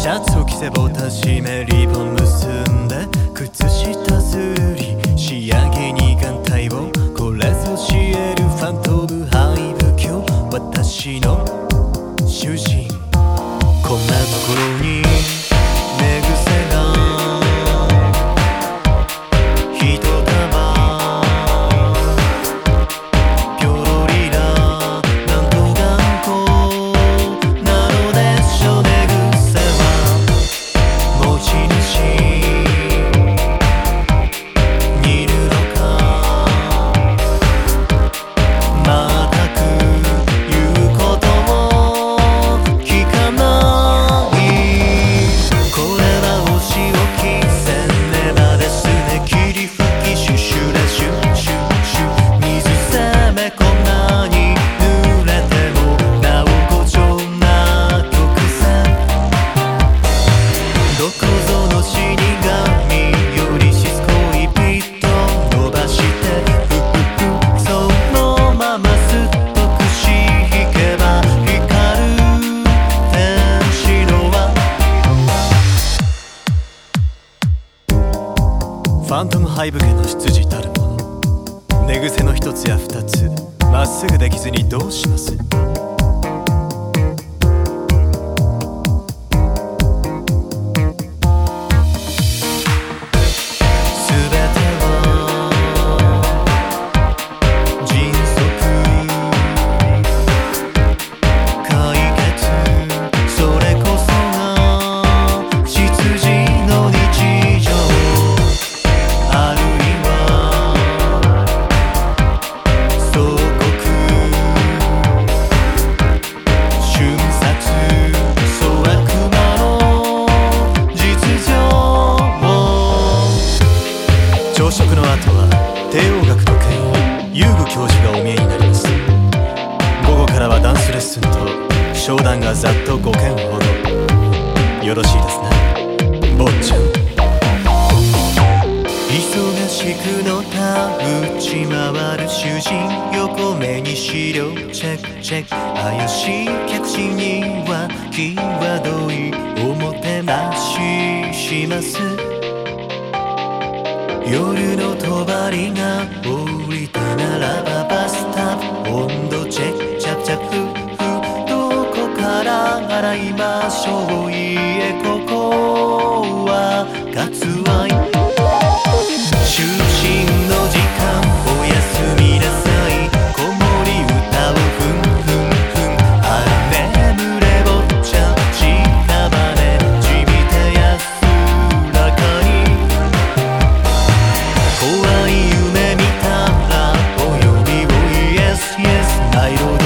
シャツを着せぼたしめリボン結んで靴下すり仕上げに眼帯をこれぞシエルファントムハイブ今日私の主人こんなところにファントムハイブ家の執事たるもの寝癖の一つや二つまっすぐできずにどうします？朝食の後は帝王学と剣遊具教授がお見えになります。午後からはダンスレッスンと商談がざっと5件ほどよろしいです。ね坊ちゃん。忙しくのた打ち回る主人横目に資料チェックチェック。怪しい客室には際どい。おもてなしします。夜の帳が降りたならばバスタブ。温度チェックチャプチャプフどこから洗いましょう？いえここ。Cairo